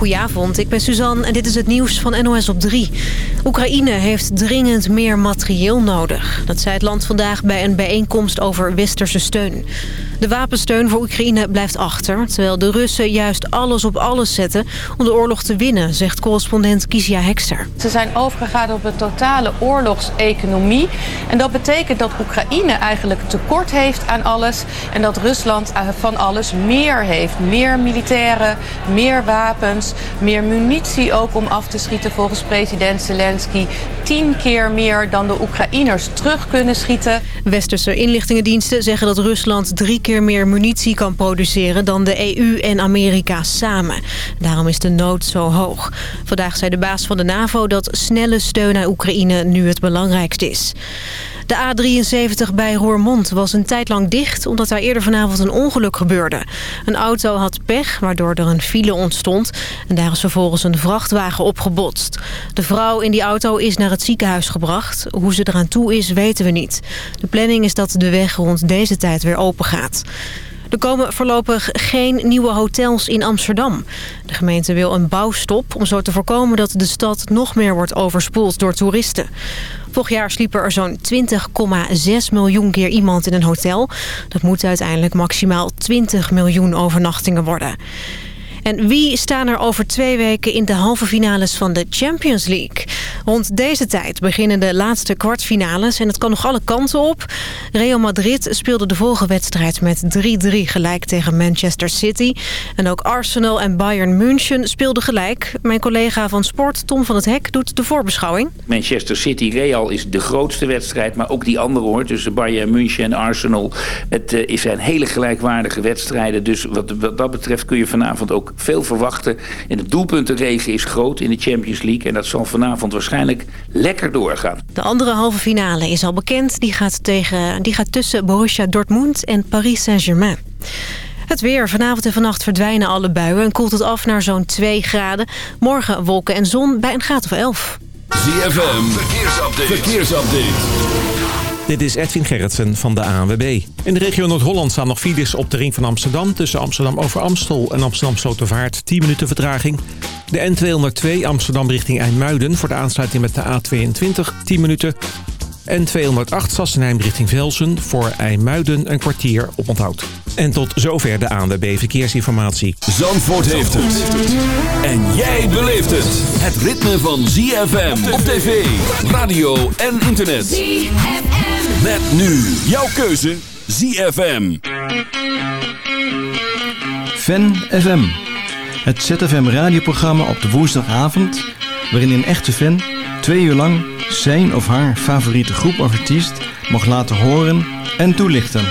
Goedenavond, ik ben Suzanne en dit is het nieuws van NOS op 3. Oekraïne heeft dringend meer materieel nodig. Dat zei het land vandaag bij een bijeenkomst over westerse steun. De wapensteun voor Oekraïne blijft achter... terwijl de Russen juist alles op alles zetten om de oorlog te winnen... zegt correspondent Kizia Hekster. Ze zijn overgegaan op een totale oorlogseconomie. En dat betekent dat Oekraïne eigenlijk tekort heeft aan alles... en dat Rusland van alles meer heeft. Meer militairen, meer wapens, meer munitie ook om af te schieten... volgens president Zelensky. Tien keer meer dan de Oekraïners terug kunnen schieten. Westerse inlichtingendiensten zeggen dat Rusland drie keer meer munitie kan produceren dan de EU en Amerika samen. Daarom is de nood zo hoog. Vandaag zei de baas van de NAVO dat snelle steun aan Oekraïne nu het belangrijkste is. De A73 bij Roermond was een tijd lang dicht... omdat daar eerder vanavond een ongeluk gebeurde. Een auto had pech, waardoor er een file ontstond. En daar is vervolgens een vrachtwagen opgebotst. De vrouw in die auto is naar het ziekenhuis gebracht. Hoe ze eraan toe is, weten we niet. De planning is dat de weg rond deze tijd weer open gaat. Er komen voorlopig geen nieuwe hotels in Amsterdam. De gemeente wil een bouwstop om zo te voorkomen dat de stad nog meer wordt overspoeld door toeristen. Vorig jaar sliep er zo'n 20,6 miljoen keer iemand in een hotel. Dat moet uiteindelijk maximaal 20 miljoen overnachtingen worden. En wie staan er over twee weken in de halve finales van de Champions League? Rond deze tijd beginnen de laatste kwartfinales en het kan nog alle kanten op. Real Madrid speelde de volgende wedstrijd met 3-3 gelijk tegen Manchester City. En ook Arsenal en Bayern München speelden gelijk. Mijn collega van Sport, Tom van het Hek, doet de voorbeschouwing. Manchester City-Real is de grootste wedstrijd, maar ook die andere hoor. Tussen Bayern München en Arsenal. Het uh, zijn hele gelijkwaardige wedstrijden. Dus wat, wat dat betreft kun je vanavond ook veel verwachten. En de doelpuntenregen is groot in de Champions League. En dat zal vanavond waarschijnlijk lekker doorgaan. De andere halve finale is al bekend. Die gaat, tegen, die gaat tussen Borussia Dortmund en Paris Saint-Germain. Het weer. Vanavond en vannacht verdwijnen alle buien en koelt het af naar zo'n 2 graden. Morgen wolken en zon bij een graad of 11. ZFM. Verkeersupdate. Verkeersupdate. Dit is Edwin Gerritsen van de ANWB. In de regio Noord-Holland staan nog files op de ring van Amsterdam... tussen Amsterdam over Amstel en Amsterdam Slotervaart 10 minuten vertraging. De N202 Amsterdam richting IJmuiden voor de aansluiting met de A22 10 minuten. N208 Sassenheim richting Velsen voor IJmuiden een kwartier op onthoud. En tot zover de ANWB Verkeersinformatie. Zandvoort heeft het. En jij beleeft het. Het ritme van ZFM op tv, radio en internet. ZFM. Met nu jouw keuze ZFM. Fan FM. Het ZFM radioprogramma op de woensdagavond... waarin een echte fan twee uur lang zijn of haar favoriete groep of artiest... mag laten horen en toelichten.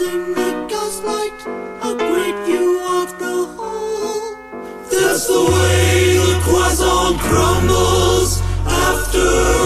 in the gaslight, a great view of the whole. That's the way the quasar crumbles after.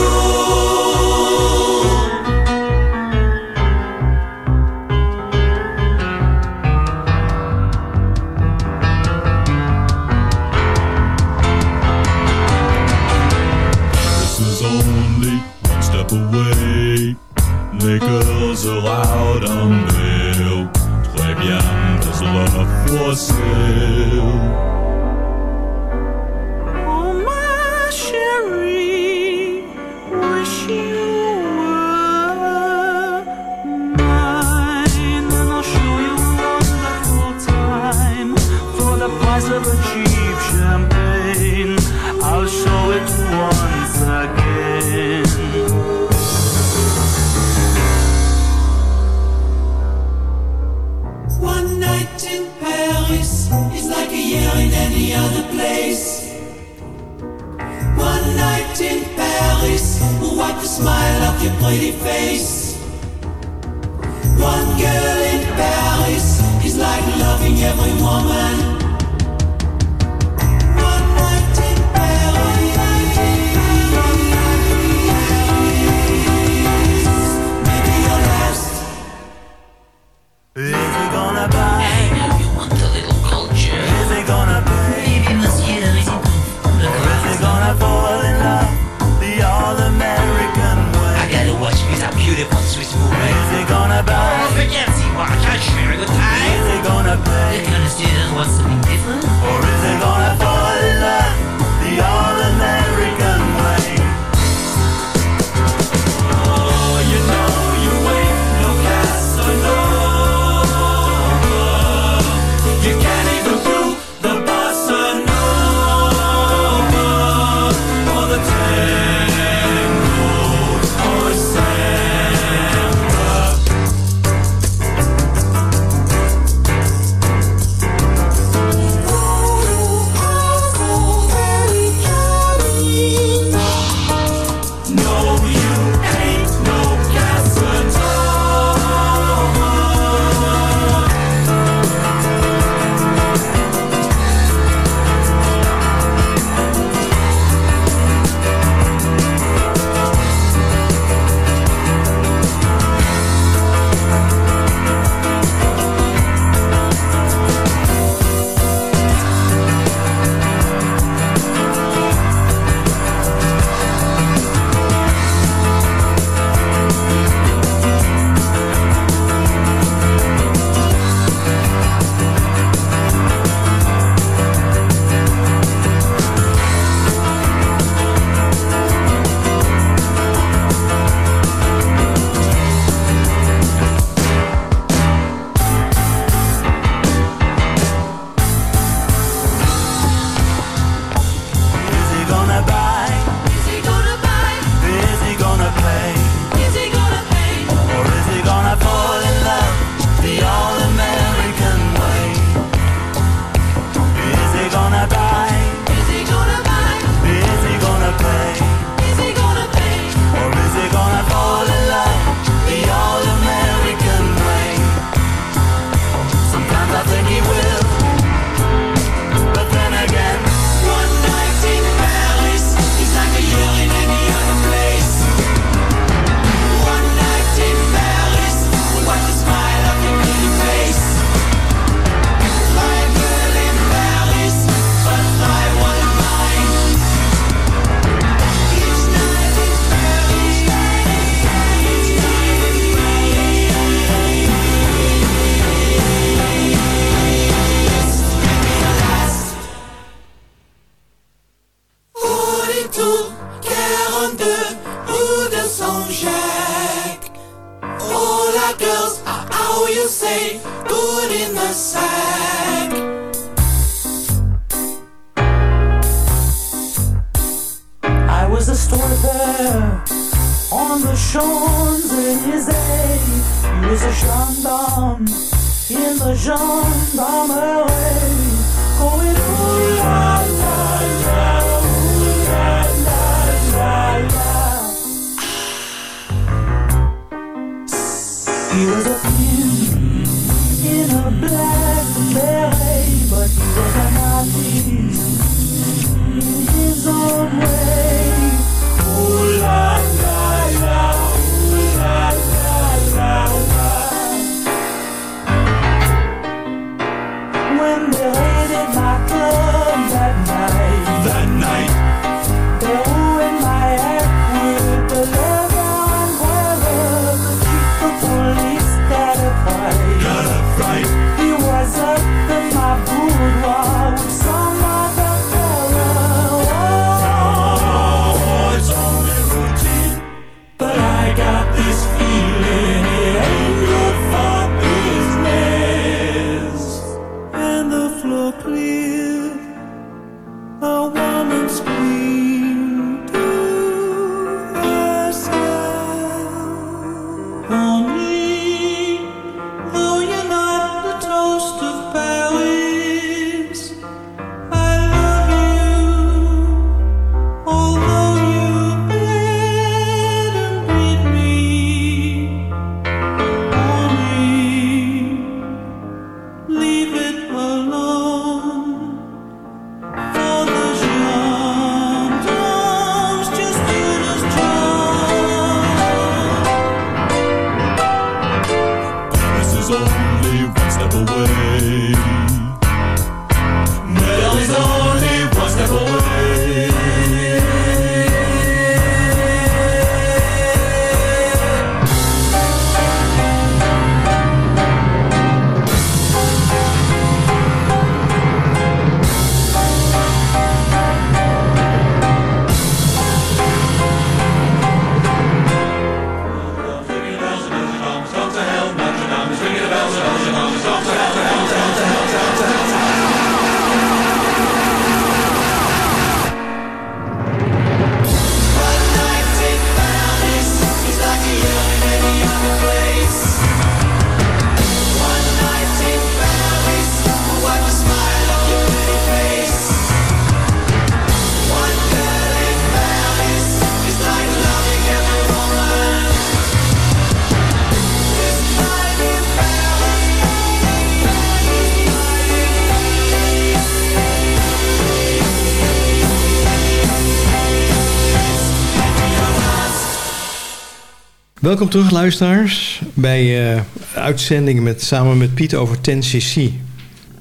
Welkom terug luisteraars bij uh, uitzendingen met, samen met Piet over 10cc.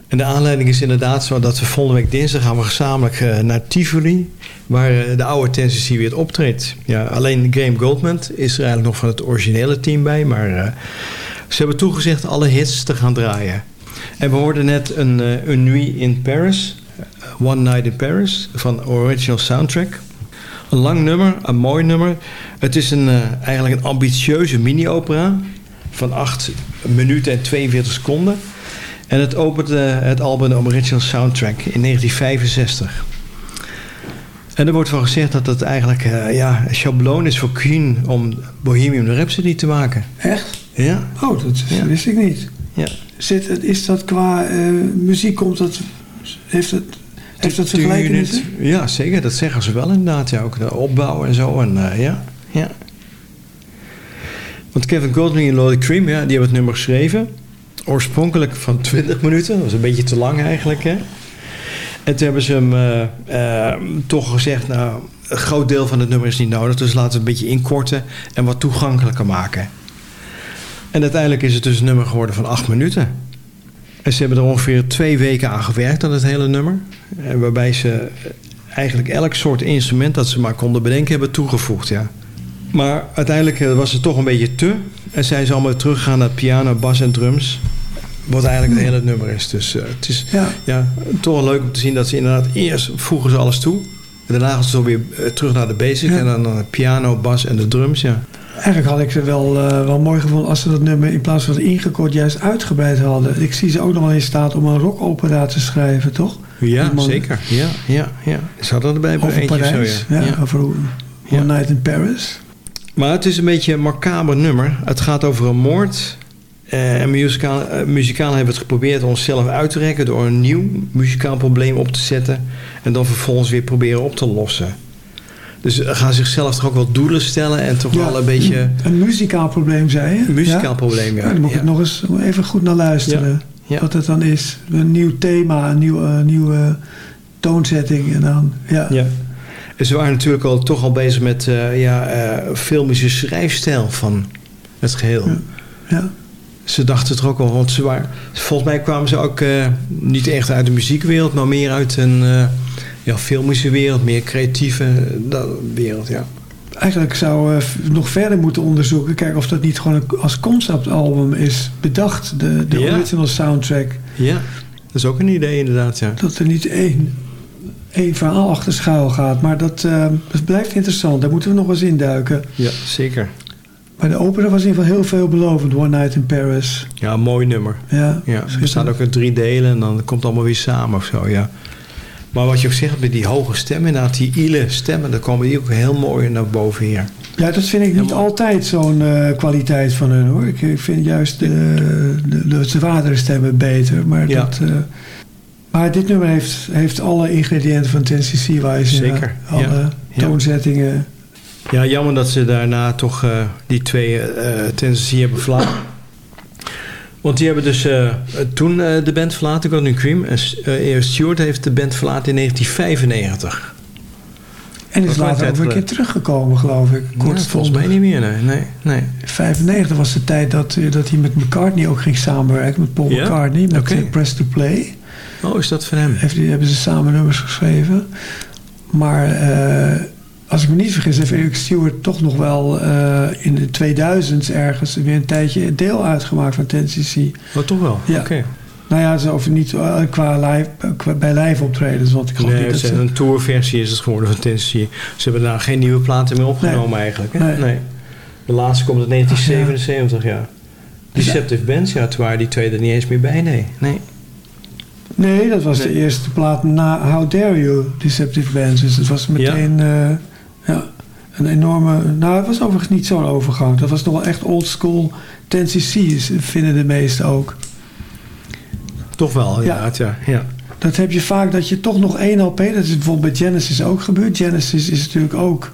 En de aanleiding is inderdaad zo dat we volgende week dinsdag gaan we gezamenlijk uh, naar Tivoli, waar uh, de oude 10cc weer optreedt. Ja, alleen Graham Goldman is er eigenlijk nog van het originele team bij, maar ze hebben toegezegd alle hits te gaan draaien. En we hoorden net een, een Nuit in Paris, One Night in Paris, van Original Soundtrack. Een lang nummer, een mooi nummer. Het is een, uh, eigenlijk een ambitieuze mini-opera van 8 minuten en 42 seconden. En het opent uh, het album Original Soundtrack in 1965. En er wordt van gezegd dat het eigenlijk uh, ja, een schabloon is voor Queen om Bohemian Rhapsody te maken. Echt? Ja. Oh, dat ja. wist ik niet. Ja. Zit, is dat qua muziek, komt dat, heeft het heeft dat vergelijkingen? Ja, zeker. Dat zeggen ze wel inderdaad. Ja, ook de opbouw en zo. En, uh, ja, ja. Want Kevin Golding en Lloyd Cream, ja, die hebben het nummer geschreven. Oorspronkelijk van 20 minuten. Dat was een beetje te lang eigenlijk. Hè? En toen hebben ze hem uh, uh, toch gezegd... nou, een groot deel van het nummer is niet nodig... dus laten we het een beetje inkorten en wat toegankelijker maken. En uiteindelijk is het dus een nummer geworden van 8 minuten. En ze hebben er ongeveer twee weken aan gewerkt aan het hele nummer. Waarbij ze eigenlijk elk soort instrument dat ze maar konden bedenken hebben toegevoegd. Ja. Maar uiteindelijk was het toch een beetje te. En zijn ze allemaal teruggegaan naar piano, bas en drums. Wat eigenlijk het hele nummer is. Dus uh, het is ja. ja. toch leuk om te zien dat ze inderdaad eerst voegen ze alles toe. En daarna gaan ze weer terug naar de basic. Ja. En dan uh, piano, bas en de drums. Ja. Eigenlijk had ik ze wel, uh, wel mooi gevonden als ze dat nummer in plaats van ingekort juist uitgebreid hadden. Ik zie ze ook nog wel in staat om een rockopera te schrijven, toch? Ja, zeker. Ja, ja, ja. Ze hadden erbij over eentje Parijs, zo, ja. ja. ja. Over One. Night in Paris. Maar het is een beetje een macaber nummer. Het gaat over een moord. Uh, en muzikaal, uh, hebben we het geprobeerd onszelf uit te rekken... door een nieuw muzikaal probleem op te zetten... en dan vervolgens weer proberen op te lossen. Dus gaan zichzelf toch ook wel doelen stellen en toch ja, wel een beetje... Een muzikaal probleem, zei je? Een muzikaal ja? probleem, ja. ja dan moet ik ja. nog eens even goed naar luisteren. Wat het dan is. Een nieuw thema, een nieuw, uh, nieuwe toonzetting. En dan, ja. ja. En ze waren natuurlijk al, toch al bezig met uh, ja, uh, filmische schrijfstijl van het geheel. Ja. Ze dachten er ook al, want ze waren... Volgens mij kwamen ze ook niet echt uit de muziekwereld, maar meer uit een ja, filmische wereld, meer creatieve wereld, ja. Eigenlijk zou uh, nog verder moeten onderzoeken, kijken of dat niet gewoon als conceptalbum is bedacht, de, de ja. original soundtrack. Ja, dat is ook een idee inderdaad, ja. Dat er niet één, één verhaal achter schuil gaat, maar dat, uh, dat blijft interessant, daar moeten we nog eens induiken. Ja, zeker. Maar de opera was in ieder geval heel veelbelovend, One Night in Paris. Ja, mooi nummer. Ja, ja er staan ook in drie delen en dan komt het allemaal weer samen of zo, ja. Maar wat je ook zegt met die hoge stemmen, inderdaad, die ile stemmen, dan komen die ook heel mooi naar boven hier. Ja, dat vind ik niet Helemaal. altijd zo'n uh, kwaliteit van hun hoor. Ik, ik vind juist de, de, de zwaardere stemmen beter. Maar, ja. dat, uh, maar dit nummer heeft, heeft alle ingrediënten van 10cc wijze. Zeker. Ja, alle ja. toonzettingen. Ja, jammer dat ze daarna toch uh, die twee uh, 10cc hebben verlaten. Want die hebben dus uh, toen uh, de band verlaten, Gordon Cream. En uh, Stewart heeft de band verlaten in 1995. En is later ook weer een keer teruggekomen, geloof ik. Kort volgens mij niet meer, nee. nee, nee. 95 was de tijd dat, eh, dat hij met McCartney ook ging samenwerken. Met Paul? McCartney, met eh, Press to Play. Oh, is dat voor hem? Heeft, hebben ze samen nummers geschreven. Maar eh, als ik me niet vergis, heeft Eric Stewart toch nog wel eh, in de 2000s ergens weer een tijdje deel uitgemaakt van 10cc. Oh, toch wel? Ja. Oké. Nou ja, ze over niet eh, qua live, qua, bij live optredens, want ik geloof Nee, niet dat is ze... een tourversie is het geworden van Tennessee. Ze hebben daar geen nieuwe platen meer opgenomen eigenlijk. Hè? Nee. De laatste komt uit 1977, ja. Deceptive Bands, ja, toen waren die twee er niet eens meer bij, nee. nee. Nee, dat was de eerste plaat na How Dare You, Deceptive Bands. Dus het was meteen eh, ja, een enorme... Nou, het was overigens niet zo'n overgang. Dat was nog wel echt old school 10cc, vinden de meesten ook. Toch wel, Ja. ja. Ja, ja. Dat heb je vaak dat je toch nog één LP... Dat is bijvoorbeeld bij Genesis ook gebeurd. Genesis is natuurlijk ook...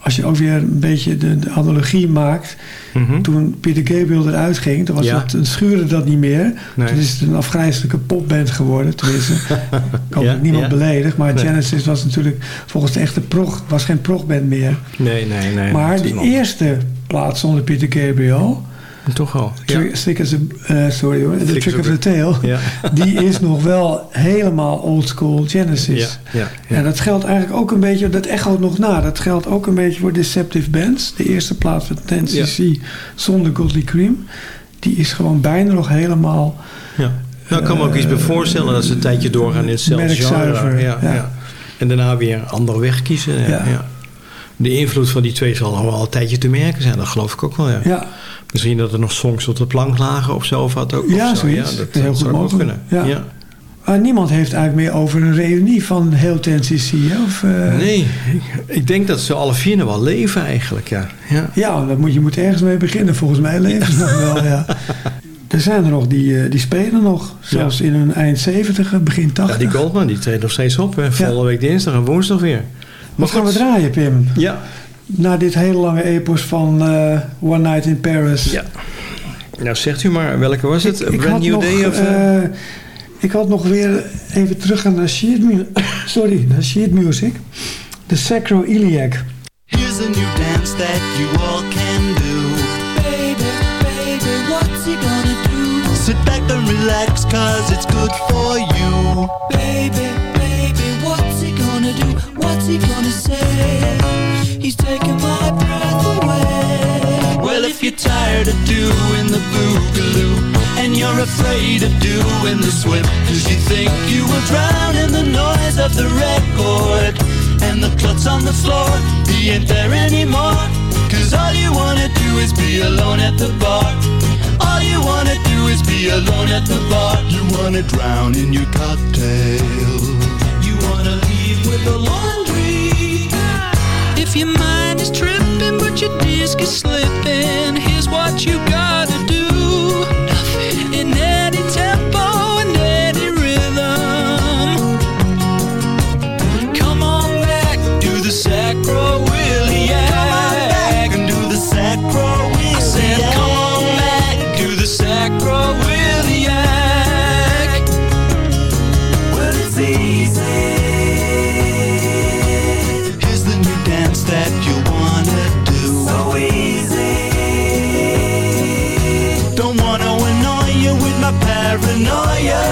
Als je ook weer een beetje de, de analogie maakt... Mhm. Toen Peter Gabriel eruit ging, toen was Ja. het, schuurde dat niet meer. Nee. Toen is het een afgrijzelijke popband geworden. Tenminste, ik hoop Ja, dat niemand ja. beledigd. Maar Nee. Genesis was natuurlijk volgens de echte prog, was geen progband meer. Nee, nee, nee. maar de eerste plaat zonder Peter Gabriel, Toch wel, ja. Sick as a, eh, sorry hoor, The Trick of the Tail, Ja. die is nog wel helemaal oldschool Genesis. Ja. En dat geldt eigenlijk ook een beetje, dat echoot nog na. Dat geldt ook een beetje voor Deceptive Bands. De eerste plaat van 10cc zonder Godly Cream. Die is gewoon bijna nog helemaal Ja. Nou, ik kan me ook iets bij voorstellen dat ze een tijdje doorgaan in hetzelfde genre. Ja, ja. En daarna weer een andere weg kiezen. Ja. De invloed van die twee zal nog wel een tijdje te merken zijn. Dat geloof ik ook wel, ja. Ja, Misschien dat er nog songs op de plank lagen of zo. Of wat ook. Ja, zo. zoiets. dat, Heel dat goed zou ook mogelijk. kunnen. Ja. Ja. maar niemand heeft eigenlijk meer over een reunie van heel 10cc. Hè? Of, eh, Nee, ik, ik denk dat ze alle vier nog wel leven eigenlijk, ja. ja. Ja, dat moet, je moet ergens mee beginnen. Volgens mij leven ze nog wel, ja. Er zijn er nog die, eh, die spelen nog. Zelfs in hun eind 70, begin 80. Ja, die Goldman die treedt nog steeds op. Hè. Volgende week dinsdag en woensdag weer. Wat gaan we draaien, Pim? Ja. Na dit hele lange epos van eh, One Night in Paris. ja. Nou, zegt u maar, welke was het? Ik- A ik Brand had New nog, Day? Of, eh? eh, ik had nog weer even terug gaan naar sheet, mu- sorry, naar sheet music. De Sacro Iliac. Here's a new dance that you all can do. Baby, baby, what's he gonna do? Sit back and relax, cause it's good for you. Baby, he gonna say? He's taking my breath away. Well, if you're tired of doing the boogaloo and you're afraid of doing the swim, cause you think you will drown in the noise of the record and the clutch on the floor, he ain't there anymore. Cause all you wanna do is be alone at the bar. All you wanna do is be alone at the bar. You wanna drown in your cocktail. You wanna leave with the laundry. If your mind is tripping, but your disc is slipping, here's what you gotta paranoia.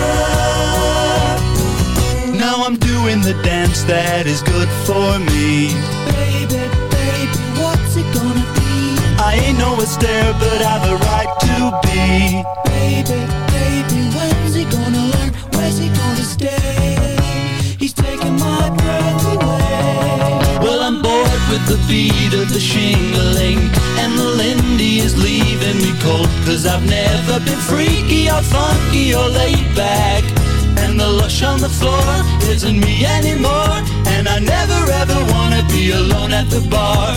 Now I'm doing the dance that is good for me. Baby, baby, what's it gonna be? I ain't no Astaire, but I've a right to be. Baby, baby, when's he gonna learn? Where's he gonna stay? He's taking my breath away. Well, I'm bored with the beat of the shingling And the Lindy is leaving cold Cause I've never been freaky or funky or laid back. And the lush on the floor isn't me anymore. And I never ever wanna be alone at the bar.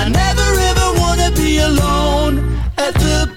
I never ever wanna be alone at the bar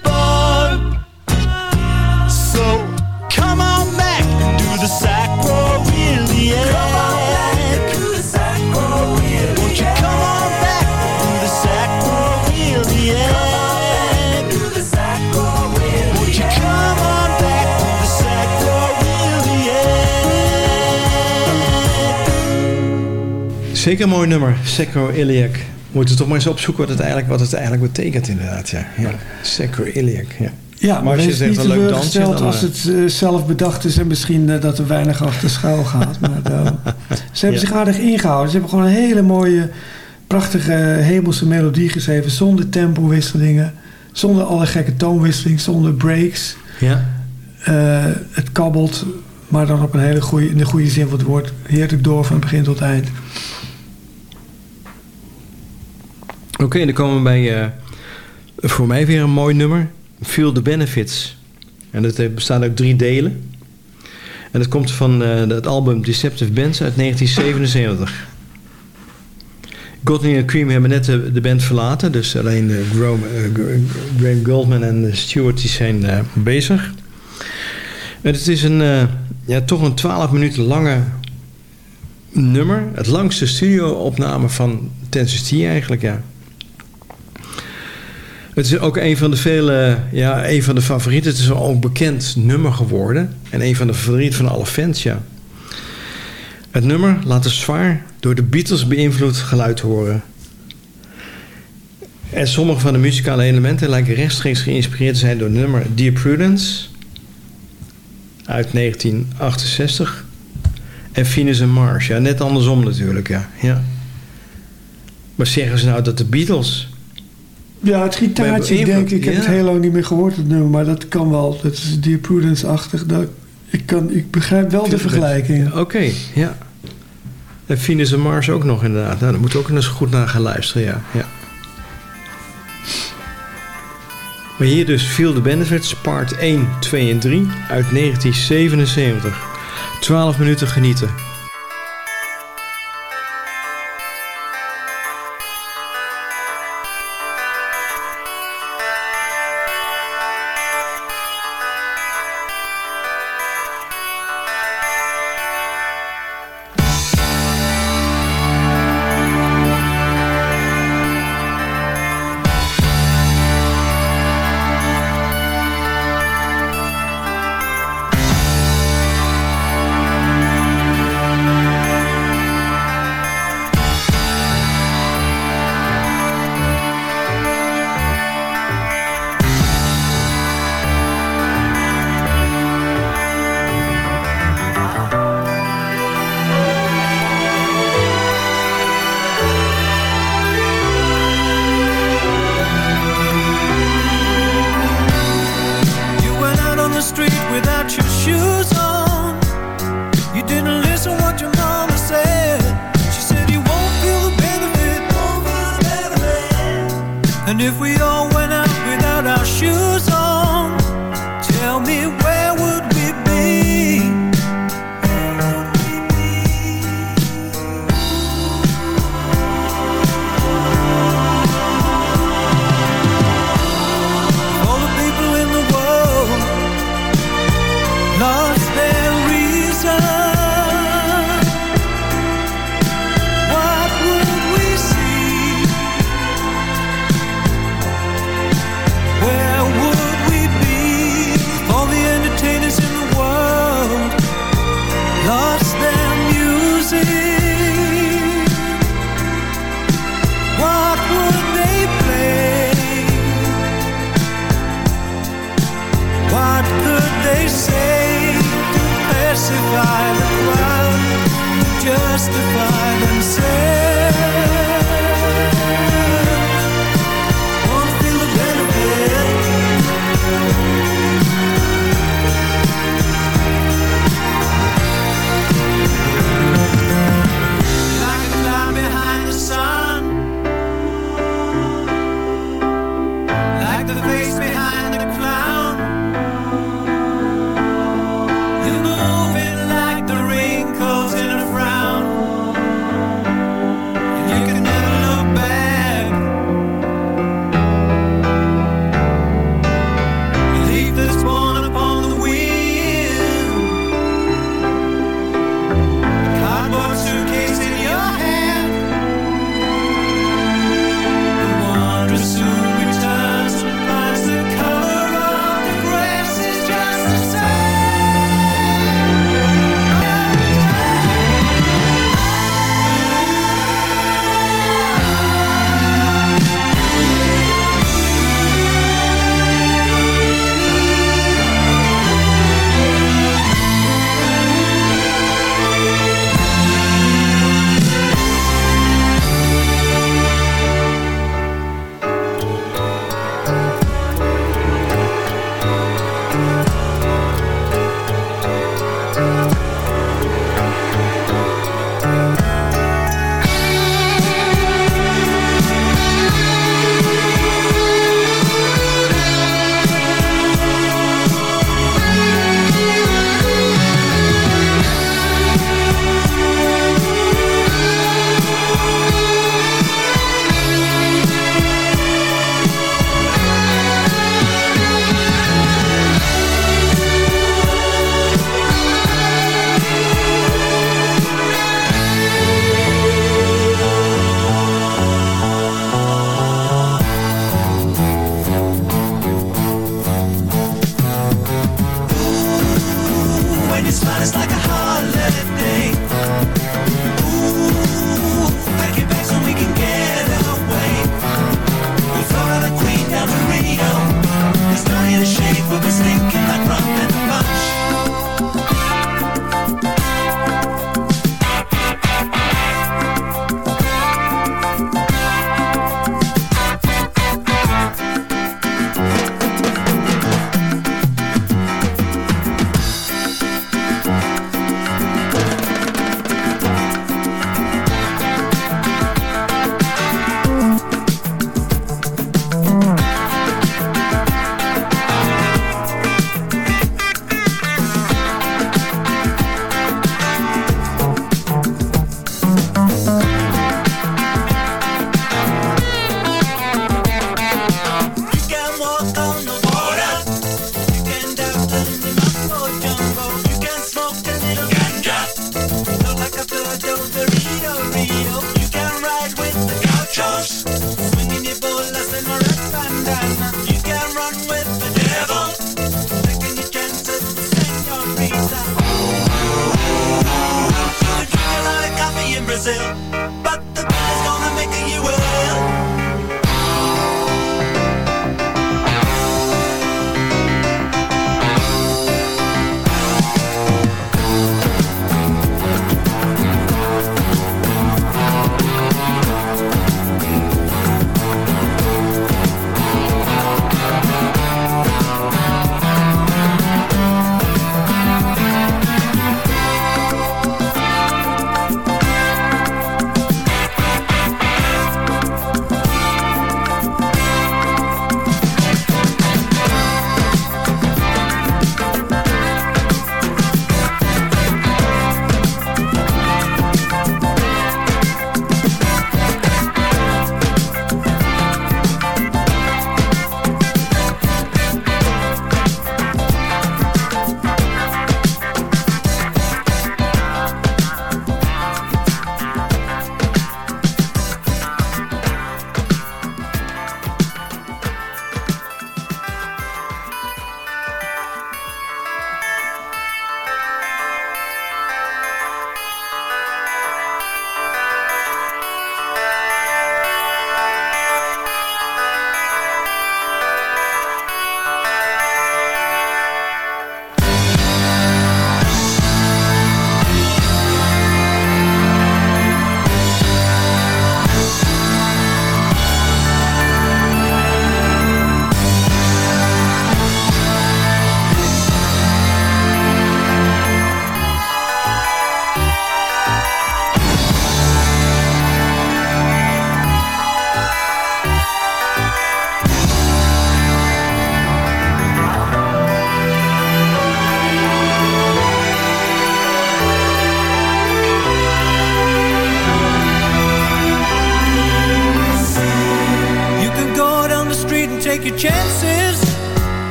Zeker een mooi nummer, Sacroiliac. We moeten toch maar eens opzoeken wat het eigenlijk, wat het eigenlijk betekent inderdaad. Ja, ja. Sacroiliac, ja. Ja, maar, als je zegt een leuk dansje, dan, als eh, het eh, zelf bedacht is en misschien eh, dat er weinig achter schuil gaat. Maar, ze hebben Ja. zich aardig ingehouden. Ze hebben gewoon een hele mooie, prachtige hemelse melodie geschreven. Zonder tempowisselingen, zonder alle gekke toonwisselingen, zonder breaks. Ja. Het kabbelt, maar dan op een hele goede, in de goede zin van het woord. Heerlijk door van begin tot eind. Oké, dan komen we bij eh, voor mij weer een mooi nummer. Feel the Benefits. En dat bestaat uit drie delen. En dat komt van eh, het album Deceptive Bands uit 1977. Godney en Cream hebben net de, de band verlaten. Dus alleen eh, Graham, eh, Gra- Graham Goldman en eh, Stewart die zijn eh, bezig. En het is een, eh, ja, toch een 12 minuten lange nummer. Het langste studio-opname van Tennessee eigenlijk, ja. Het is ook een van de vele, ja, een van de favorieten. Het is ook een bekend nummer geworden. En een van de favorieten van alle fans, ja. Het nummer laat een zwaar door de Beatles beïnvloed geluid horen. En sommige van de muzikale elementen lijken rechtstreeks geïnspireerd te zijn door nummer Dear Prudence uit 1968 en Venus en Mars. Ja, net andersom natuurlijk, ja. ja. Maar zeggen ze nou dat de Beatles Ja, het gitaartje, ik denk, ik heb het heel lang niet meer gehoord, het nummer, maar dat kan wel. Dat is Dear Prudence-achtig. Dat, ik, kan, ik begrijp wel de vergelijking. Oké, ja. En Venus en Mars ook nog inderdaad. Nou, daar moeten we ook eens goed naar gaan luisteren, ja. ja. Maar hier dus Feel the Benefits, part 1, 2 en 3 uit 1977. 12 minuten genieten. It's like a holiday.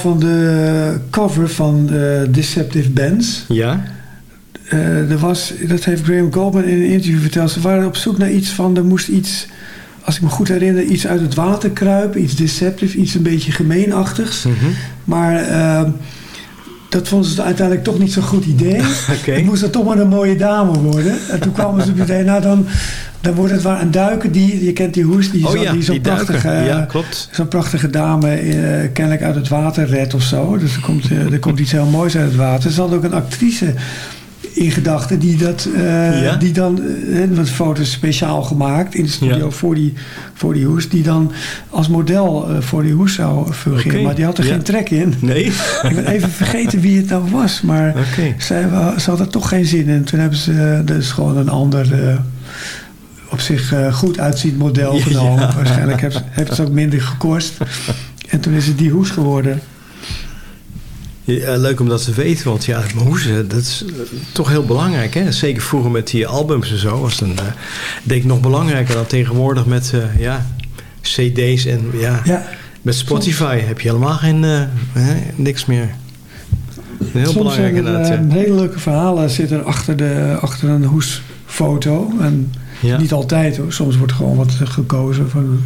Van de cover van de Deceptive Bands. Ja? Eh, er was, dat heeft Graham Goldman in een interview verteld. Ze waren op zoek naar iets van, er moest iets, als ik me goed herinner, iets uit het water kruipen. Iets deceptief, iets een beetje gemeenachtigs. Mhm. Maar eh, dat vonden ze uiteindelijk toch niet zo'n goed idee. Het moest dan toch maar een mooie dame worden. En toen kwamen ze meteen, nou dan, dan wordt het waar een duiker die, je kent die hoes, die, Oh zo, ja, die zo'n prachtige, Ja, klopt. zo'n prachtige dame eh, kennelijk uit het water redt of zo. Dus er komt, eh, er komt iets heel moois uit het water. Ze had ook een actrice in gedachten die dat Ja? die dan wat foto's speciaal gemaakt in de studio voor, die, voor die hoes die dan als model voor die hoes zou fungeren maar die had er geen trek in Nee? ik ben even vergeten wie het nou was maar zij, ze had er toch geen zin in toen hebben ze dus gewoon een ander op zich eh, goed uitziend model Ja. genomen waarschijnlijk heeft, heeft het ook minder gekost en toen is het die hoes geworden Ja, leuk om dat te weten, want ja, hoezen, dat is eh, toch heel belangrijk. Hè? Zeker vroeger met die albums en zo. Was dan, eh, denk ik nog belangrijker dan tegenwoordig met eh, ja, cd's en ja, ja met Spotify heb je helemaal geen, eh, hè, niks meer. Heel Soms belangrijk er inderdaad. eh, ja. hele leuke verhalen zitten achter, de, achter een hoesfoto. En Ja. niet altijd hoor. Soms wordt gewoon wat gekozen van.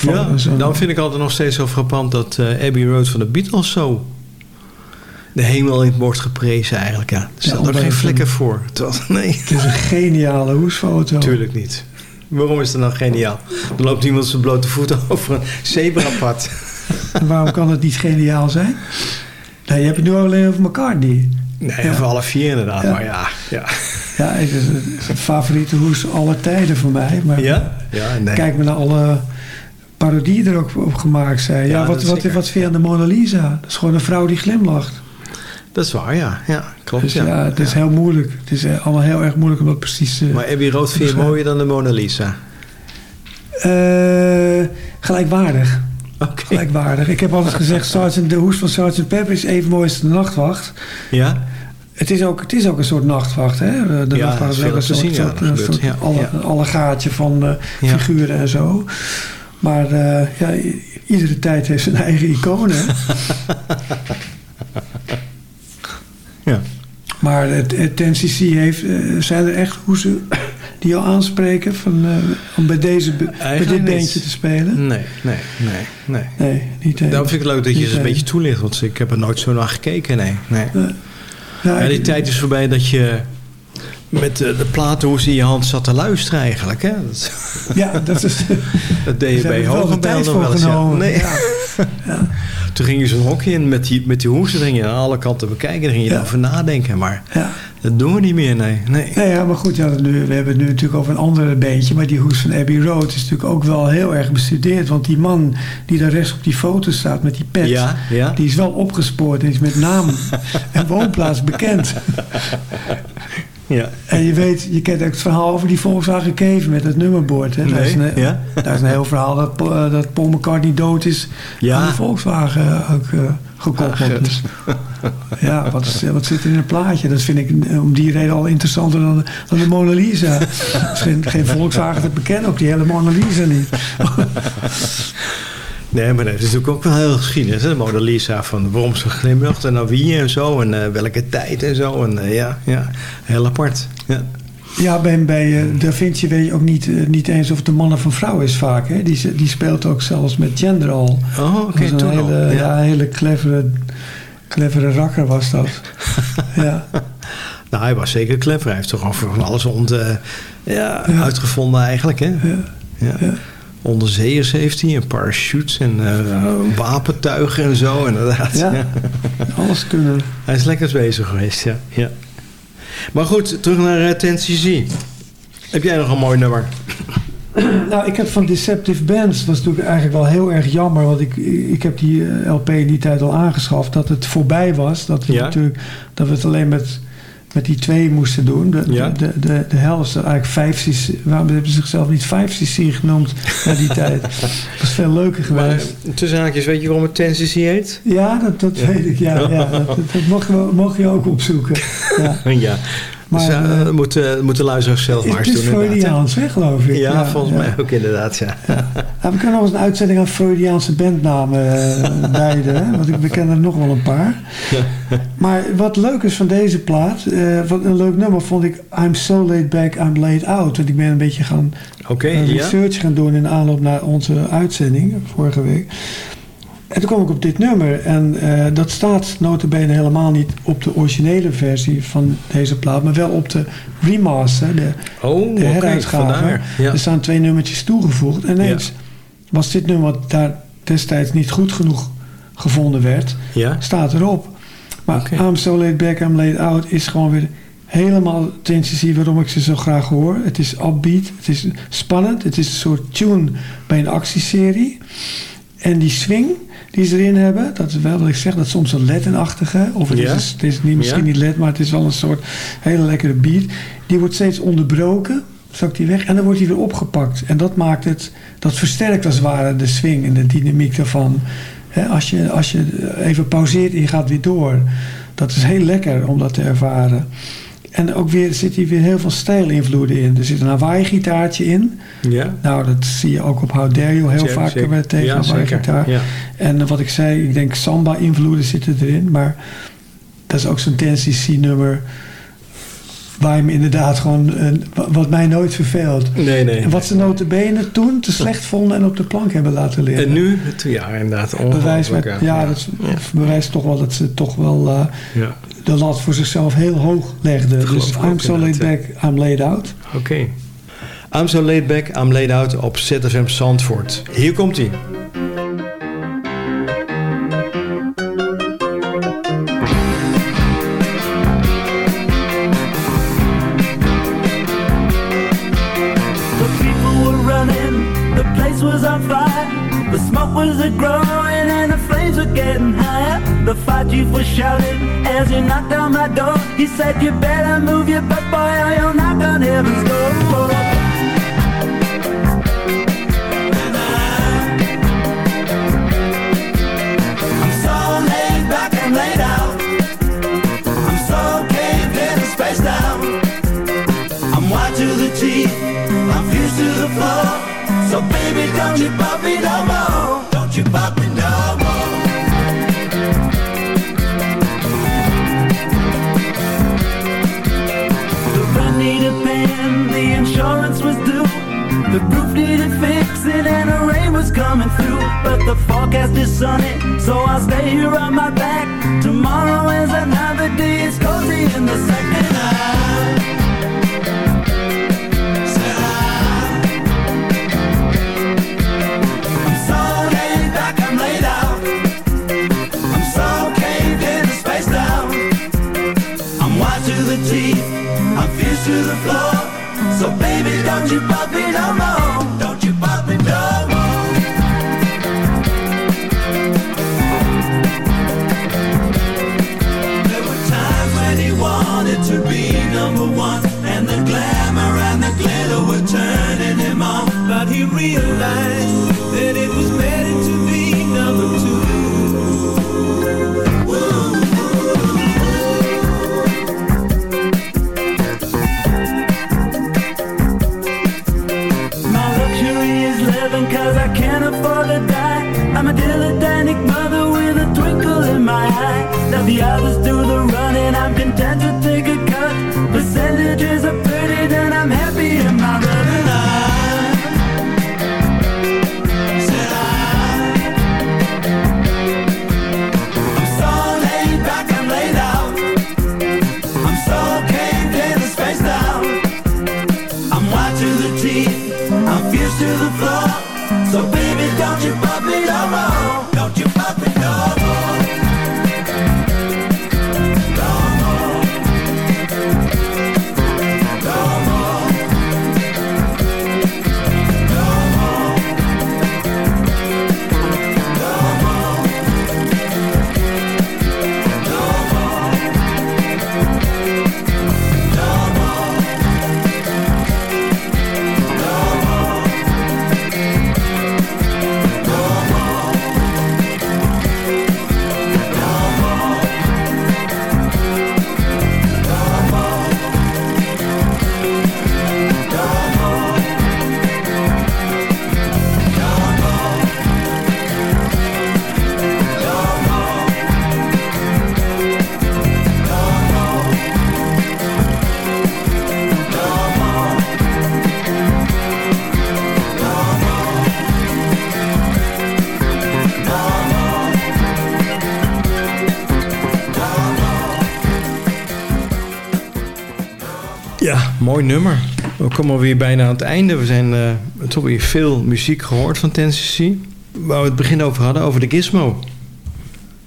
Ja, dan vind ik altijd nog steeds zo frappant dat eh, Abbey Road van de Beatles zo de hemel in het wordt geprezen eigenlijk. Ja. Er staan omdat er geen het een- vlekken voor. Terwijl, nee, Het is een geniale hoesfoto. natuurlijk niet. Waarom is dat nou geniaal? Dan loopt iemand zijn blote voeten over een zebrapad. Waarom kan het niet geniaal zijn? Nee, je hebt het nu alleen over McCartney. Nee, Ja. voor alle vier inderdaad. Ja. Maar ja, ja. Ja, het is het favoriete hoes aller tijden voor mij. Maar Ja? Ja, nee. kijk maar naar alle parodieën er ook op gemaakt zijn. Ja, Ja, wat, wat, wat vind je aan de Mona Lisa? Dat is gewoon een vrouw die glimlacht. Dat is waar, ja. Ja, klopt. Dus ja. ja, het is heel moeilijk. Het is eh, allemaal heel erg moeilijk om dat precies... eh, Maar Abbey Road vind je mooier dan de Mona Lisa? Eh, gelijkwaardig. Gelijkwaardig. Ik heb altijd gezegd, Sergeant, de hoes van Sergeant Pepper is even mooi als de nachtwacht. Ja? Het is ook, het is ook een soort nachtwacht. Hè? De Ja, nachtwacht is een soort, zien, ja, soort, dat een gebeurt. soort Ja, alle, ja. van eh, figuren en zo. Maar eh, ja, iedere tijd heeft zijn eigen icoon. Hè? Ja. Maar het, het NCC heeft, eh, zijn er echt hoezen die jou aanspreken van, eh, om bij, deze, bij dit bandje te spelen? Nee, nee, nee, nee. Nee, niet één. Daarom vind ik het leuk dat je ze een één. beetje toelicht. Want ik heb er nooit zo naar gekeken, nee. nee. Ja, Ja, die tijd is voorbij dat je met de, de platenhoes in je hand zat te luisteren eigenlijk. Hè? Dat, Ja, dat is... dat deed je bij Hogenbijl tijd nog wel eens. Ja. Nee. Ja. Toen ging je zo'n hokje in met die, met die hoesen. ging je aan alle kanten bekijken. Dan ging je Ja. erover nadenken. Maar Ja. Dat doen we niet meer, nee. nee. Nee, ja, maar goed, ja, nu, we hebben het nu natuurlijk over een ander beentje. Maar die hoes van Abbey Road is natuurlijk ook wel heel erg bestudeerd. Want die man die daar rechts op die foto staat met die pet... Ja, ja. die is wel opgespoord en is met naam en woonplaats bekend. Ja. En je weet, je kent ook het verhaal over die Volkswagen Cave met het nummerbord. Hè? daar, is een, ja. daar is een heel verhaal dat, Paul- eh, dat Paul McCartney dood is Ja. aan die Volkswagen ook eh, gekoppeld. Ah, dus, ja, wat, zit er in een plaatje? Dat vind ik eh, om die reden al interessanter dan, dan de Mona Lisa. Is geen, geen Volkswagen te bekennen op die hele Mona Lisa niet. Nee, maar dat is natuurlijk ook wel heel geschiedenis. Hè? De Mona Lisa van waarom ze glimlacht en naar wie en zo. En eh, welke tijd en zo. En eh, ja, ja, heel apart. Ja. Ja, bij, bij eh, Da Vinci weet je ook niet, eh, niet eens of het een man of een vrouw is vaak. Hè? Die, die speelt ook zelfs met gender al. Oh, oké, een al. hele, Ja. ja. een hele clevere, clevere rakker was dat. ja. Nou, hij was zeker clever. Hij heeft toch over van alles ont, eh, ja, uitgevonden eigenlijk. Hè? Ja. Ja. Onderzeeërs heeft hij, en parachutes en eh, wapentuigen en zo. Inderdaad. Ja. Alles kunnen. Hij is lekker bezig geweest, ja. ja. Maar goed, terug naar uh, 10cc. Heb jij nog een mooi nummer? Nou, ik heb van Deceptive Bands, dat was natuurlijk eigenlijk wel heel erg jammer, want ik, ik heb die eh, LP in die tijd al aangeschaft, dat het voorbij was. Dat we, Ja. natuurlijk, dat we het alleen met, met die twee moesten doen. De, Ja. de, de, de, de hel is er eigenlijk 5cc. Waarom hebben ze zichzelf niet 5cc genoemd na die tijd? Dat was veel leuker Maar geweest. tussen haakjes, weet je waarom het 10cc heet? Ja, dat, dat weet ik. Ja, ja, dat, dat, dat mocht, je, mocht je ook opzoeken. Ja. Ja. Maar, dus, uh, uh, moeten, moeten luisteraars zelf maar eens doen. Het is Freudiaans, hè, geloof ik. Ja, ja volgens ja. mij ook inderdaad, ja. ja. we kunnen nog eens een uitzending aan Freudiaanse bandnamen uh, wijden. Want we kennen er nog wel een paar. maar wat leuk is van deze plaat... Wat een leuk nummer vond ik... I'm so laid back, I'm laid out. Want ik ben een beetje gaan okay, research gaan doen... in aanloop naar onze uitzending vorige week. En toen kwam ik op dit nummer. En uh, dat staat notabene helemaal niet op de originele versie van deze plaat. Maar wel op de remaster, de, oh, de heruitgave. Okay, ja. Er staan twee nummertjes toegevoegd. En ineens ja. was dit nummer wat daar destijds niet goed genoeg gevonden werd. Ja. Staat erop. Maar okay. I'm So Laid Back, I'm Laid Out is gewoon weer helemaal de intentie waarom ik ze zo graag hoor. Het is upbeat, het is spannend. Het is een soort tune bij een actieserie. En die swing die ze erin hebben, dat is wel wat ik zeg, dat is soms een Latin-achtige. Of het, ja. is, het is niet, misschien ja. niet Latin, maar het is wel een soort hele lekkere beat. Die wordt steeds onderbroken, zakt die weg, en dan wordt die weer opgepakt. En dat maakt het, dat versterkt als het ware de swing en de dynamiek daarvan. He, als, je, als je even pauzeert en je gaat weer door. Dat is heel lekker om dat te ervaren. En ook weer zit hier weer heel veel stijlinvloeden in. Er zit een Hawaii-gitaartje in. Ja. Nou, dat zie je ook op How Dare You heel Zeker, vaak zeker. tegen Ja, Hawaii-gitaar. Ja. En wat ik zei, ik denk samba-invloeden zitten erin. Maar dat is ook zo'n Tennessee waar je me inderdaad gewoon... Uh, wat mij nooit verveelt. Nee, nee. En wat ze notabene toen te slecht vonden en op de plank hebben laten liggen. En nu? Ja, inderdaad. Bewijs met, ja, ja, dat bewijst toch wel dat ze toch wel uh, ja. De lat voor zichzelf heel hoog legden. Dus I'm so laid back, I'm laid out. Oké. Okay. I'm so laid back, I'm laid out op ZFM Zandvoort. Hier komt hij. was on fire. The smoke was growing The fire chief was shouting as he knocked on my door. He said, You better move your butt, boy, or you'll knock on heaven's door. I'm so laid back and laid out. I'm so caved in and spaced out. I'm white to the teeth. I'm fused to the floor. So baby, don't you bop me no more. Don't you bop me no more. The roof needed fixing and the rain was coming through. But the forecast is sunny, so I'll stay here on my back. Tomorrow is another day, it's cozy in the second eye. Mooi nummer. We komen alweer bijna aan het einde. We zijn uh, toch weer veel muziek gehoord van Tennessee. Waar we het begin over hadden, over de Gizmo.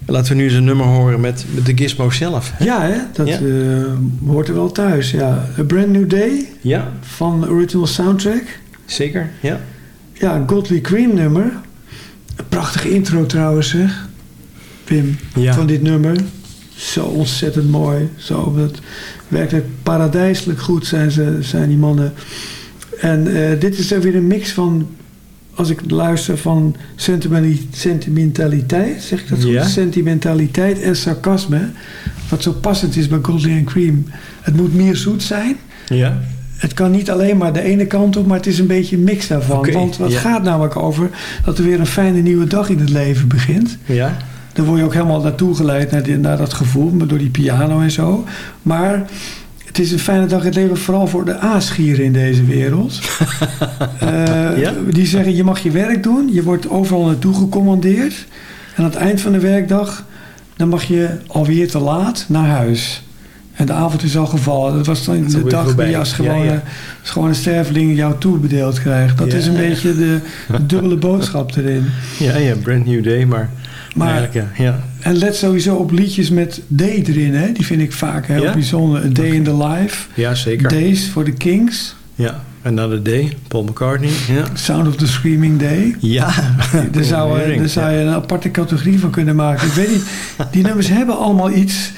Laten we nu eens een nummer horen met, met de Gizmo zelf. Hè? Ja, hè? dat ja? Uh, hoort er wel thuis. Ja. A Brand New Day ja. van de original soundtrack. Zeker, ja. Ja, een Godly Cream nummer. Een prachtige intro trouwens, zeg. Pim, ja. van dit nummer. Zo ontzettend mooi. Zo, dat, werkelijk paradijselijk goed zijn, ze, zijn die mannen. En uh, dit is er weer een mix van, als ik luister, van sentimentaliteit, zeg ik dat goed? Sentimentaliteit en sarcasme. Wat zo passend is bij Goldie and Cream. Het moet meer zoet zijn. Ja. Het kan niet alleen maar de ene kant op, maar het is een beetje een mix daarvan. Okay, Want het ja. gaat namelijk over dat er weer een fijne nieuwe dag in het leven begint. Ja. Daar word je ook helemaal naartoe geleid, naar, die, naar dat gevoel, maar door die piano en zo. Maar het is een fijne dag in het leven, vooral voor de aasgieren in deze wereld. uh, ja? Die zeggen, je mag je werk doen, je wordt overal naartoe gecommandeerd. En aan het eind van de werkdag, dan mag je alweer te laat naar huis. En de avond is al gevallen. Dat was dan de dag die je als gewone, ja, ja. als gewone sterveling jou toebedeeld krijgt. Dat Ja. is een beetje de, de dubbele boodschap erin. Ja, ja, Brand New Day, maar... Maar, ja, ja. En let sowieso op liedjes met D erin. Hè? Die vind ik vaak heel Ja? bijzonder. A Day in the Life. Ja, zeker. Days voor de Kings. Ja, Another Day, Paul McCartney. Ja, Sound of the Screaming Day. ja. Daar zou, daar zou je een aparte categorie van kunnen maken. Ik weet niet, die nummers hebben allemaal iets,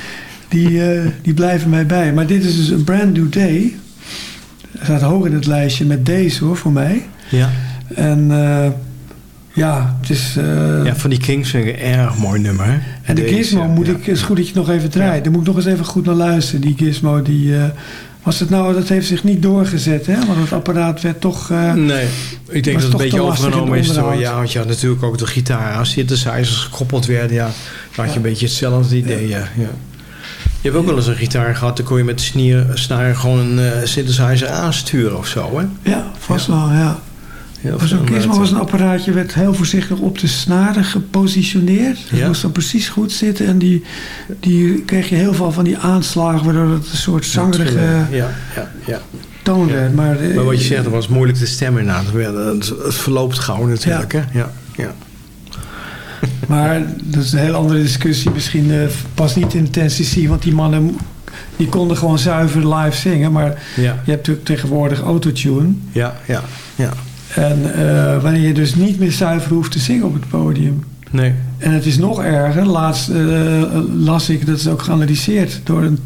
die, uh, die blijven mij bij. Maar dit is dus een brand new day. Het staat hoog in het lijstje met days hoor, voor mij. Ja. En uh, ja, het is... Uh, ja, van die Kings vind ik een erg mooi nummer. Hè? en de gizmo moet ja. ik, is goed dat je het nog even draait. Ja. Daar moet ik nog eens even goed naar luisteren. Die gizmo, die... was het nou, dat heeft zich niet doorgezet, hè? Want het apparaat werd toch... nee, ik denk dat het een beetje overgenomen is door... Ja, want je had natuurlijk ook de gitaar aan synthesizers gekoppeld werden. Ja, dan had je een beetje hetzelfde idee, ja. ja. Je hebt ook wel eens een gitaar gehad, dan kon je met de snier, snaar gewoon een synthesizer aansturen of zo, hè? Ja, vast wel, ja. Zo'n veel Gizmo was een apparaatje, werd heel voorzichtig op de snaren gepositioneerd. Dat Ja. moest dan precies goed zitten. En die, die kreeg je heel veel van die aanslagen, waardoor het een soort zangerige Ja, ja, ja. toon Ja. werd. Maar, eh, Maar wat je zegt, dat was moeilijk te stemmen. Het, het verloopt gauw natuurlijk, Ja. hè? Ja, ja. Maar dat is een heel andere discussie. Misschien eh, past niet in Tennessee, want die mannen die konden gewoon zuiver live zingen. Maar Ja, je hebt natuurlijk tegenwoordig autotune. ja, ja. ja. En eh, wanneer je dus niet meer zuiver hoeft te zingen op het podium. Nee. En het is nog erger. Laatst eh, las ik, dat is ook geanalyseerd door een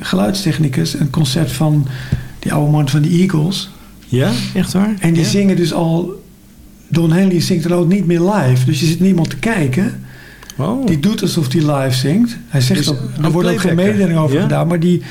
geluidstechnicus. Een concert van die oude man van de Eagles. Ja, echt waar? En die ja? zingen dus al... Don Henley zingt er ook niet meer live. Dus je zit niemand te kijken. Oh. Die doet alsof hij live zingt. Hij zegt Dus ook, een er wordt ook geen mededeling over Ja? gedaan. Maar die,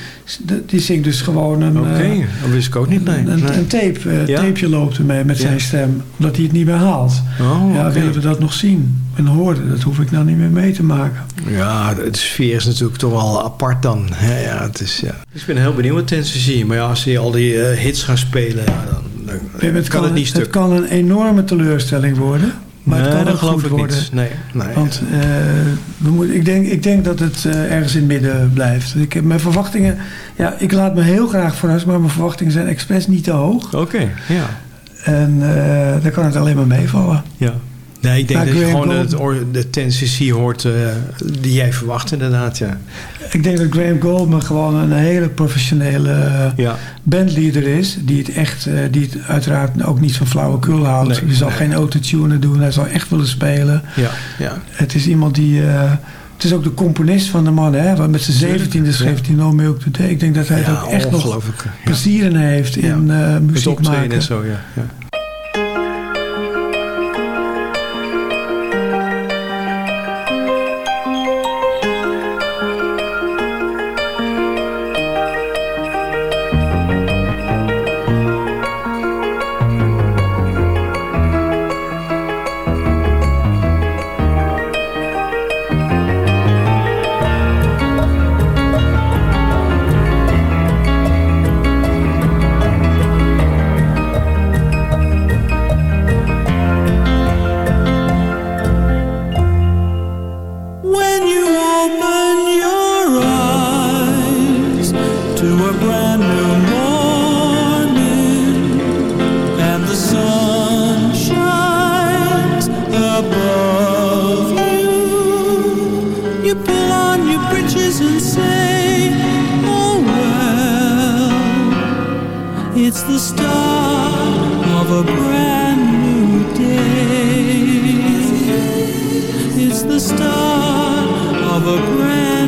die zingt dus gewoon een... Oké, eh, dat wist ik ook niet, nee. een, nee. een tape, eh, Ja? tapeje loopt ermee met Ja. zijn stem. Omdat hij het niet meer haalt. Oh, ja, willen we dat nog zien en horen? Dat hoef ik nou niet meer mee te maken. Ja, de sfeer is natuurlijk toch wel apart dan. Ja, ja, het is, ja. Dus ik ben heel benieuwd wat Tennessee. Maar ja, als die al die eh, hits gaan spelen, ja, dan, dan Pim, het, kan, het niet stuk. het kan een enorme teleurstelling worden. Maar nee, het kan dat ook geloof goed ik worden. niet. Nee, nee. Want eh, we moeten, ik, denk, ik denk dat het uh, ergens in het midden blijft. Ik heb mijn verwachtingen... Ja, ik laat me heel graag vooruit, maar mijn verwachtingen zijn expres niet te hoog. Oké, okay, ja. En uh, daar kan het alleen maar meevallen. Ja. Nee, ik denk dat je gewoon Gold- het, or- de hoort uh, die jij verwacht inderdaad, ja. Ik denk dat Graham Goldman gewoon een hele professionele uh, Ja. bandleader is. Die het echt, uh, die het uiteraard ook niet van flauwekul houdt. Nee, die zal nee. geen autotune doen. Hij zal echt willen spelen. Ja, ja. Het is iemand die... het is ook de componist van de man, hè? Want met zijn zeventiende schreef hij No Milk Today. Ik denk dat hij ja, er ook echt nog plezier in heeft in muziek maken. en zo, ja. It's the start of a brand new day. It's the start of a brand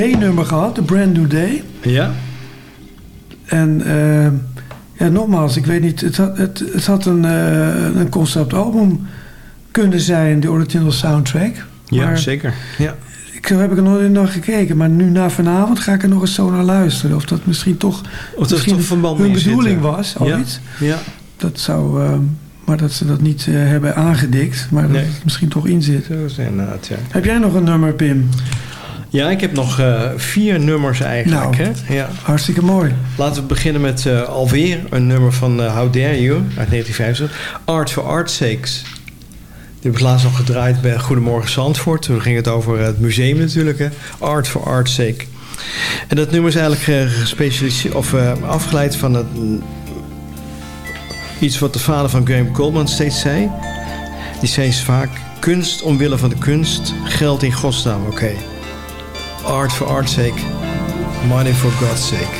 D-nummer gehad, de Brand New Day. Ja. En eh, ja, nogmaals, ik weet niet, het had, het, het had een, eh, een conceptalbum kunnen zijn, de original soundtrack. Ja, Maar zeker. Ja. Ik, heb ik er nog in naar gekeken, maar nu na vanavond ga ik er nog eens zo naar luisteren. Of dat misschien toch, Of er misschien toch hun bedoeling ja. was, ooit. Ja. ja. Dat zou, eh, maar dat ze dat niet eh, hebben aangedikt, maar dat Nee. het misschien toch in zit. Zo is het inderdaad, ja. Heb jij nog een nummer, Pim? Ja, ik heb nog eh, vier nummers eigenlijk. Nou, hè? Ja. Hartstikke mooi. Laten we beginnen met eh, alweer een nummer van eh, How Dare You uit 1950. Art for Art's Sakes. Die heb ik laatst nog gedraaid bij Goedemorgen Zandvoort. Toen ging het over het museum natuurlijk. Hè? Art for Art's Sake. En dat nummer is eigenlijk gespecialiseerd of afgeleid van het, iets wat de vader van Graham Coleman steeds zei. Die zei vaak: kunst omwille van de kunst, geld in godsnaam. Oké. Art for art's sake, money for God's sake.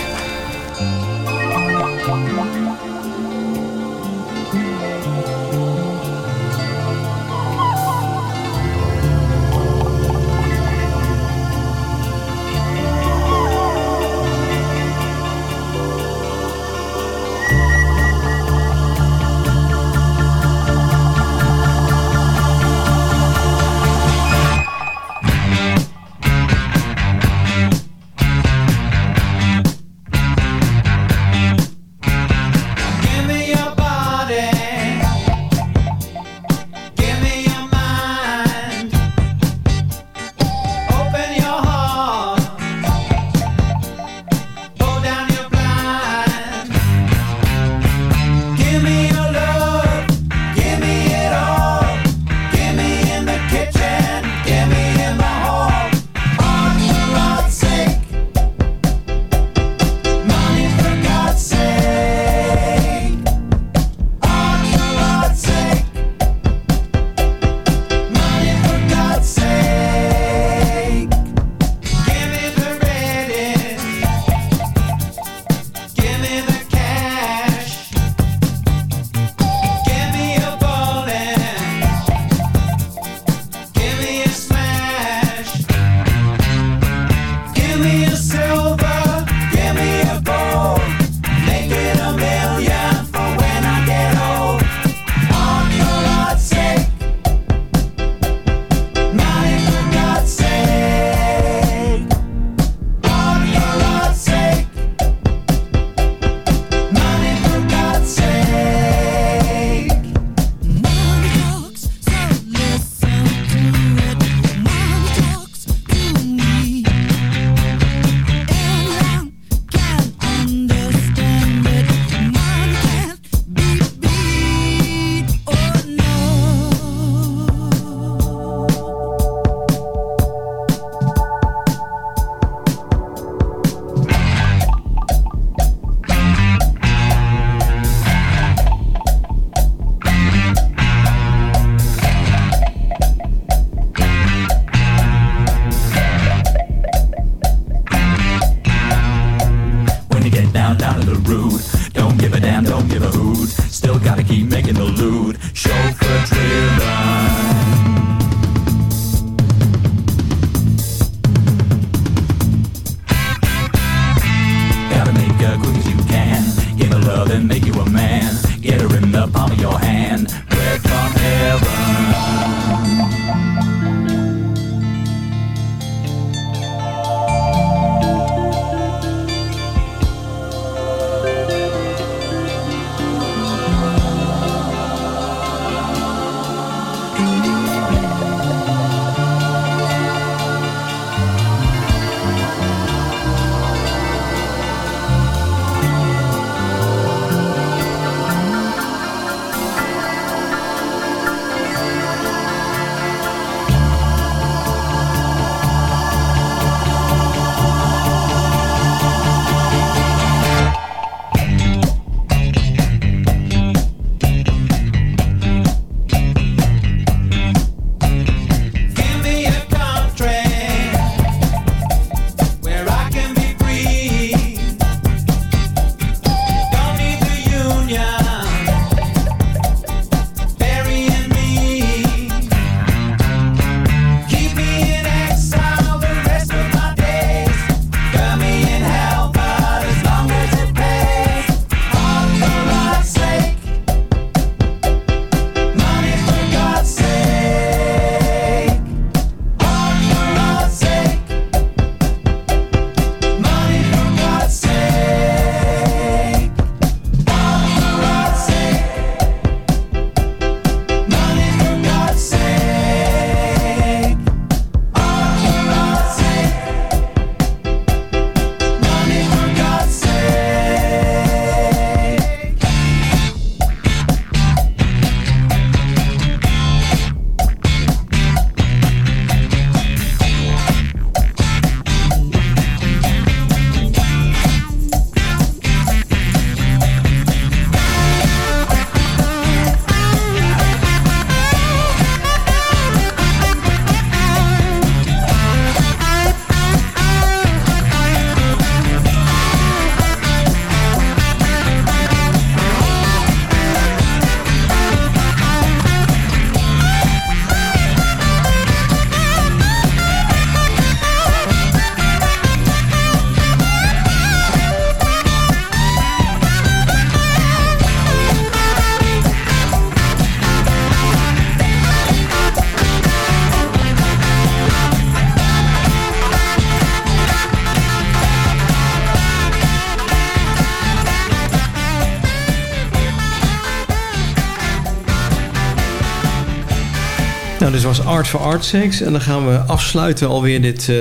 Was Art for Art's Sake. En dan gaan we afsluiten alweer dit eh,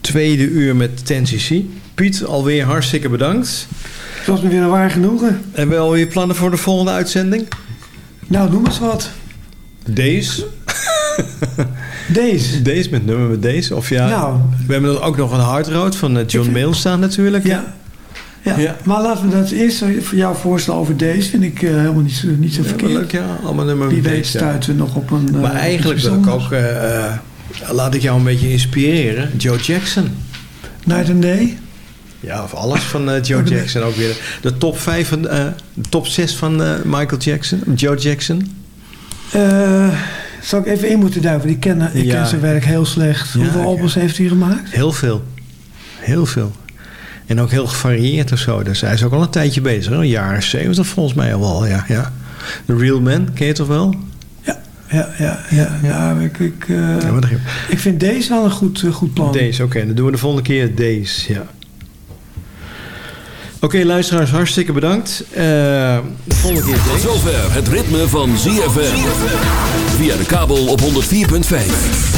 tweede uur met 10cc. Piet, alweer hartstikke bedankt. Het was me weer een waar genoegen. Hebben we alweer plannen voor de volgende uitzending? Nou, noem eens wat. Deze. Deze. Deze met nummer met deze. Of ja, Nou. we hebben ook nog een hard road van eh, John Mayle staan natuurlijk. Ja. Ja. Ja. maar laten we dat eerst voor jou voorstellen over deze. Vind ik eh, helemaal niet zo, niet zo verkeerd. leuk, ja. Allemaal nummer Wie weet stuiten we nog op een... eh, Maar eigenlijk wil ik ook... eh, laat ik jou een beetje inspireren. Joe Jackson. Night and Day. Ja, of alles van Joe. Jackson ook weer. De top 5 van... de top 6 van Michael Jackson. Joe Jackson. Eh, zal ik even in moeten duiken? Ik ken, ik Ja. ken zijn werk heel slecht. Hoeveel albums heeft hij gemaakt? Heel veel. Heel veel. En ook heel gevarieerd of zo. Dus hij is ook al een tijdje bezig. Een jaar 70 volgens mij al wel. Ja, ja. The Real Man, ken je toch wel? Ja, ja, ja. ja, ja ik, ik, eh, Ja, ik vind deze wel een goed, eh, goed plan. Deze, oké. Dan doen we de volgende keer deze, ja. Oké, luisteraars, hartstikke bedankt. Eh, de volgende keer Tot deze. zover het ritme van ZFM. Via de kabel op 104.5.